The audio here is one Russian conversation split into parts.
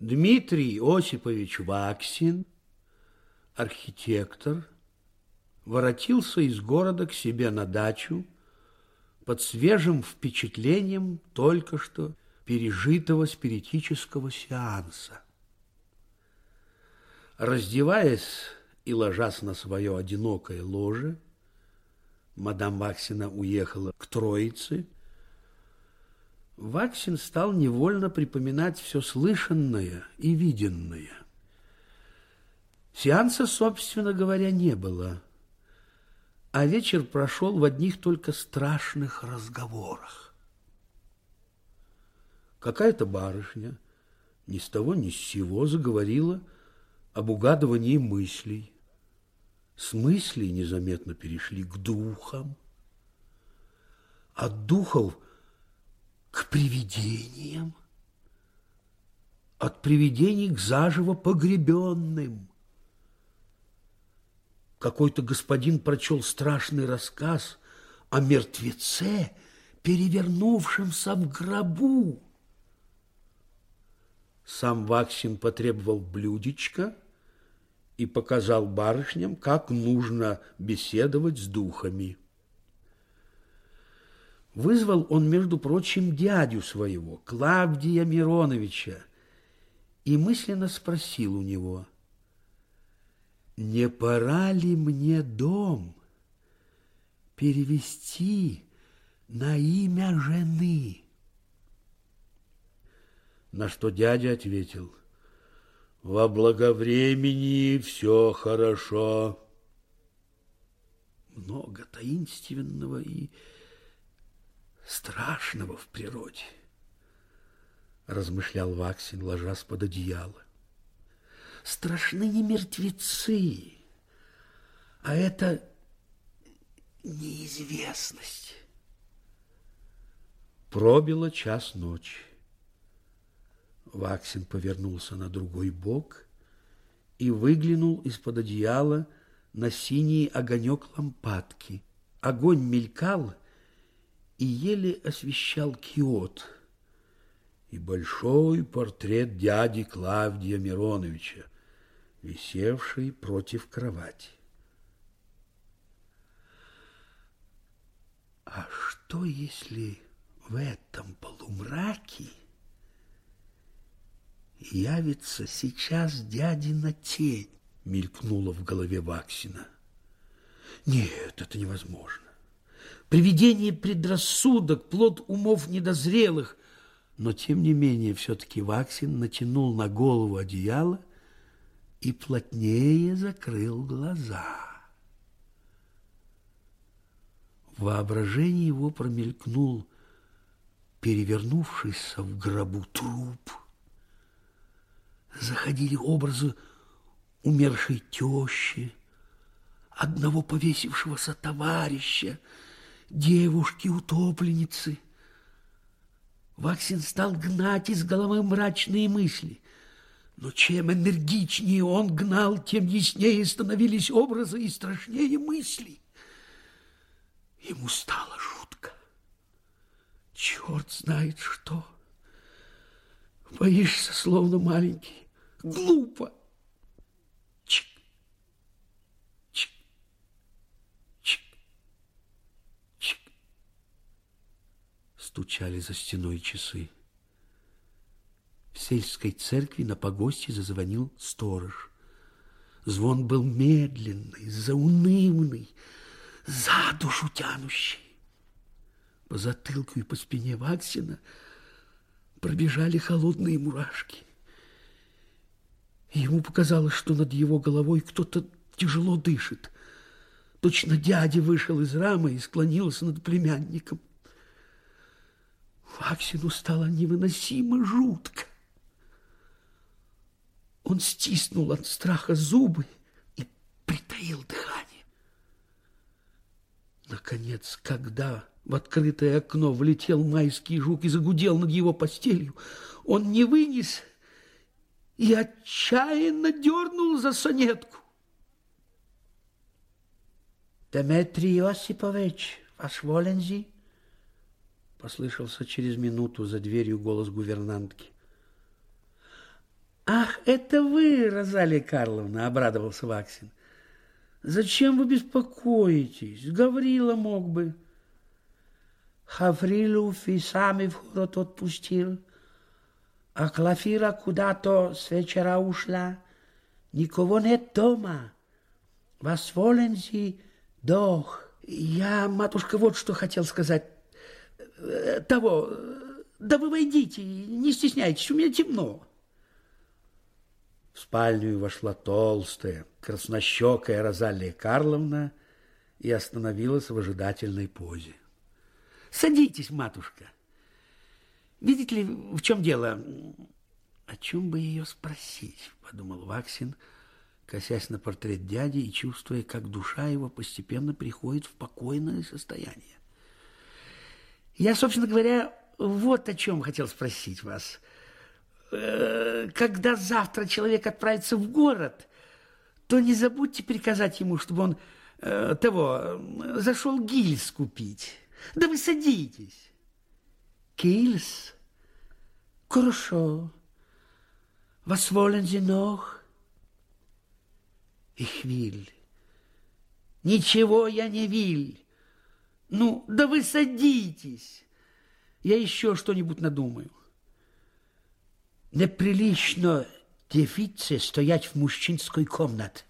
Дмитрий Осипович Ваксин, архитектор, воротился из города к себе на дачу под свежим впечатлением только что пережитого спиритического сеанса. Раздеваясь и ложась на свое одинокое ложе, мадам Ваксина уехала к Троице, Ваксин стал невольно припоминать все слышанное и виденное. Сеанса, собственно говоря, не было, а вечер прошел в одних только страшных разговорах. Какая-то барышня ни с того ни с сего заговорила об угадывании мыслей. С мыслей незаметно перешли к духам. От духов – к привидениям, от привидений к заживо погребенным. Какой-то господин прочел страшный рассказ о мертвеце, перевернувшемся в гробу. Сам Ваксин потребовал блюдечко и показал барышням, как нужно беседовать с духами. Вызвал он, между прочим, дядю своего, Клавдия Мироновича, и мысленно спросил у него, «Не пора ли мне дом перевести на имя жены?» На что дядя ответил, «Во благовремени все хорошо». Много таинственного и страшного в природе, размышлял Ваксин, ложась под одеяло. Страшны не мертвецы, а это неизвестность. Пробило час ночи. Ваксин повернулся на другой бок и выглянул из-под одеяла на синий огонек лампадки. Огонь мелькал, и еле освещал киот и большой портрет дяди Клавдия Мироновича, висевший против кровати. А что, если в этом полумраке явится сейчас дядина тень, мелькнула в голове Ваксина. Нет, это невозможно. Привидение предрассудок, плод умов недозрелых. Но, тем не менее, все-таки Ваксин натянул на голову одеяло и плотнее закрыл глаза. В воображении его промелькнул перевернувшийся в гробу труп. Заходили образы умершей тещи, одного повесившегося товарища, девушки-утопленницы. Ваксин стал гнать из головы мрачные мысли. Но чем энергичнее он гнал, тем яснее становились образы и страшнее мысли. Ему стало жутко. Черт знает что. Боишься, словно маленький. Глупо. Стучали за стеной часы. В сельской церкви на погосте зазвонил сторож. Звон был медленный, заунывный, за душу тянущий. По затылку и по спине Ваксина пробежали холодные мурашки. ему показалось, что над его головой кто-то тяжело дышит. Точно дядя вышел из рамы и склонился над племянником. Ваксину стало невыносимо жутко. Он стиснул от страха зубы и притаил дыхание. Наконец, когда в открытое окно влетел майский жук и загудел над его постелью, он не вынес и отчаянно дернул за сонетку. Дмитрий Осипович, ваш волензи? Послышался через минуту за дверью голос гувернантки. это вы, Розалия Карловна, обрадовался Ваксин. Зачем вы беспокоитесь? Гаврила мог бы. Хаврилов и сами в город отпустил, а Клафира куда-то с вечера ушла. Никого нет дома. Вас волензи дох. Я, матушка, вот что хотел сказать. Э, того, да вы войдите, не стесняйтесь, у меня темно. В спальню вошла толстая, краснощекая Розалия Карловна и остановилась в ожидательной позе. Садитесь, матушка. Видите ли, в чем дело? О чем бы ее спросить, подумал Ваксин, косясь на портрет дяди и чувствуя, как душа его постепенно приходит в покойное состояние. Я, собственно говоря, вот о чем хотел спросить вас – Э, когда завтра человек отправится в город, то не забудьте приказать ему, чтобы он э, того зашел гильз купить. Да вы садитесь. Гильз? Хорошо. Was wollen Sie noch? Ich will. Ничего я не виль. Ну, да вы садитесь. Я еще что-нибудь надумаю. Неприлично девице стоять в мужчинской комнате.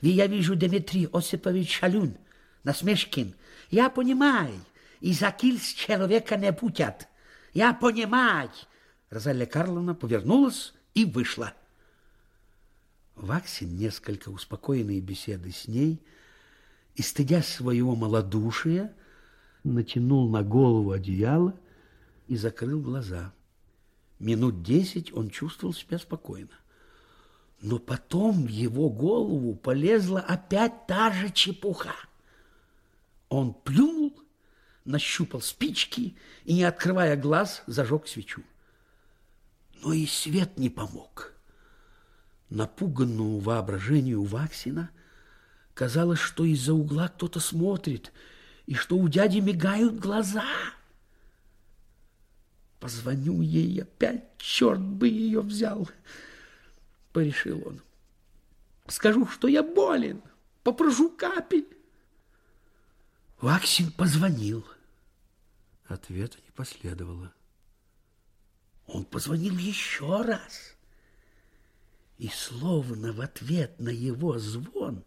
Я вижу Дмитрий Осипович Шалюн, Насмешкин. Я понимаю, и за кильс человека не путят. Я понимаю. Розалия Карловна повернулась и вышла. Ваксин, несколько успокоенный беседой с ней, и, стыдя своего малодушия, натянул на голову одеяло и закрыл глаза. Минут десять он чувствовал себя спокойно. Но потом в его голову полезла опять та же чепуха. Он плюнул, нащупал спички и, не открывая глаз, зажег свечу. Но и свет не помог. Напуганному воображению Ваксина казалось, что из-за угла кто-то смотрит и что у дяди мигают глаза – Позвоню ей опять, черт бы ее взял, порешил он. Скажу, что я болен, попрошу капель. Ваксин позвонил. Ответа не последовало. Он позвонил еще раз. И словно в ответ на его звон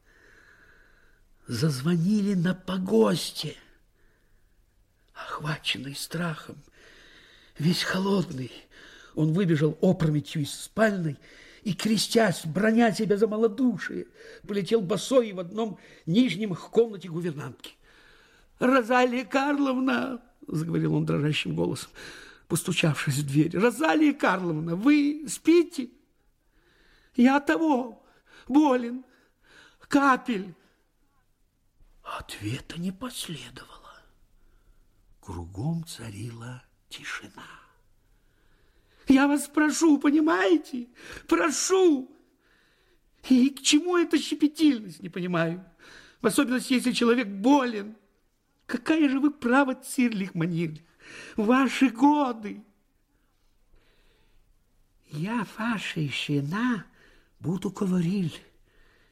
зазвонили на погосте. Охваченный страхом, весь холодный. Он выбежал опрометью из спальной и, крестясь, броня себя за малодушие, полетел босой в одном нижнем к комнате гувернантки. «Розалия Карловна!» — заговорил он дрожащим голосом, постучавшись в дверь. «Розалия Карловна, вы спите? Я того, болен, капель!» Ответа не последовало. Кругом царила тишина. Я вас прошу, понимаете? Прошу. И к чему эта щепетильность, не понимаю. В особенности, если человек болен. Какая же вы право, Цирлих Манирлих, ваши годы. Я вашей жена буду говорить.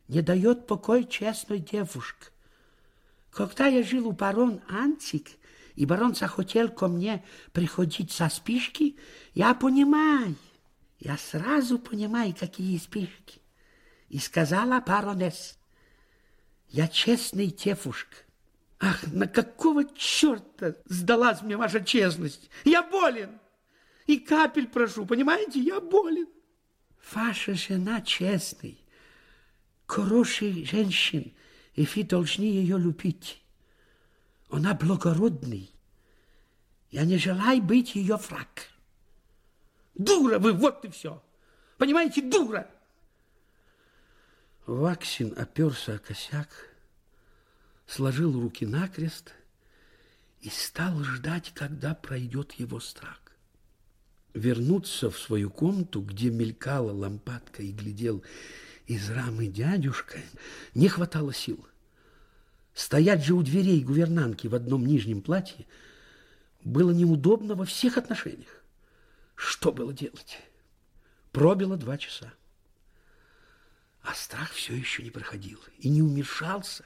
Не дает покой честной девушке. Когда я жил у барон Антик, и барон захотел ко мне приходить со спишки, я понимаю, я сразу понимаю, какие спишки. И сказала баронесс, я честный тефушка. Ах, на какого черта сдалась мне ваша честность? Я болен. И капель прошу, понимаете, я болен. Ваша жена честный, хороший женщин, и вы должны ее любить. Она благородный. Я не желаю быть ее враг. Дура вы, вот и все. Понимаете, дура. Ваксин оперся о косяк, сложил руки накрест и стал ждать, когда пройдет его страх. Вернуться в свою комнату, где мелькала лампадка и глядел из рамы дядюшка, не хватало сил. Стоять же у дверей гувернантки в одном нижнем платье было неудобно во всех отношениях. Что было делать? Пробило два часа. А страх все еще не проходил и не уменьшался.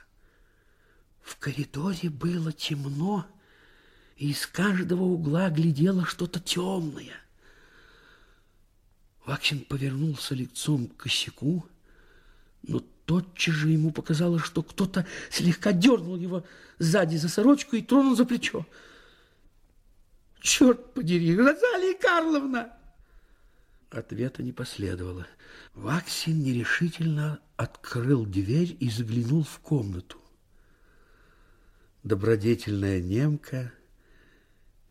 В коридоре было темно, и из каждого угла глядело что-то темное. Ваксин повернулся лицом к косяку, но тотчас же ему показалось, что кто-то слегка дернул его сзади за сорочку и тронул за плечо. «Черт подери, Розалия Карловна!» Ответа не последовало. Ваксин нерешительно открыл дверь и заглянул в комнату. Добродетельная немка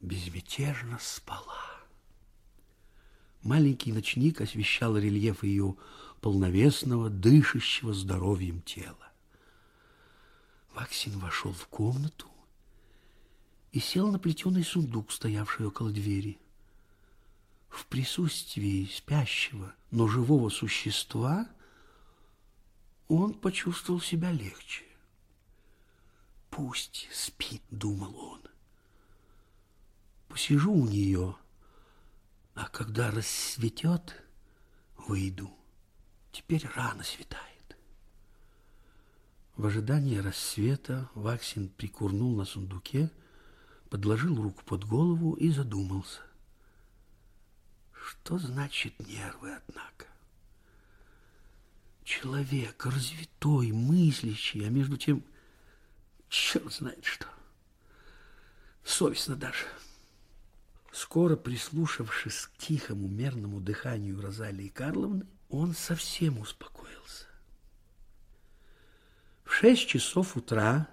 безмятежно спала. Маленький ночник освещал рельеф ее полновесного, дышащего здоровьем тела. Ваксин вошел в комнату и сел на плетеный сундук, стоявший около двери. В присутствии спящего, но живого существа он почувствовал себя легче. «Пусть спит», — думал он. «Посижу у нее, а когда рассветет, выйду. Теперь рано светает». В ожидании рассвета Ваксин прикурнул на сундуке, подложил руку под голову и задумался. Что значит нервы, однако? Человек развитой, мыслящий, а между тем черт знает что. Совестно даже. Скоро, прислушавшись к тихому, мерному дыханию Розалии Карловны, он совсем успокоился. В шесть часов утра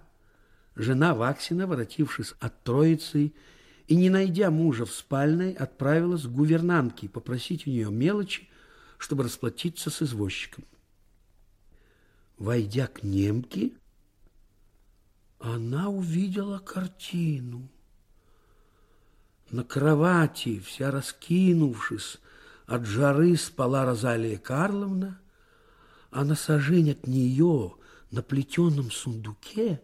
жена Ваксина, воротившись от Троицы и, не найдя мужа в спальной, отправилась к гувернантке попросить у нее мелочи, чтобы расплатиться с извозчиком. Войдя к немке, она увидела картину. На кровати, вся раскинувшись, от жары спала Розалия Карловна, а на сажень от нее на плетеном сундуке,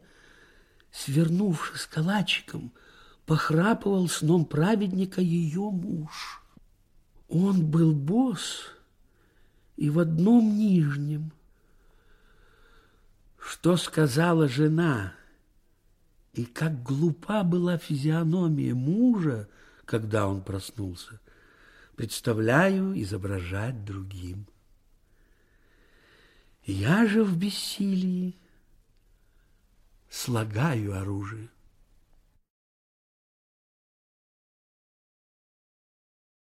свернувшись калачиком, похрапывал сном праведника ее муж. Он был босс и в одном нижнем. Что сказала жена – и как глупа была физиономия мужа, когда он проснулся, представляю изображать другим. Я же в бессилии слагаю оружие.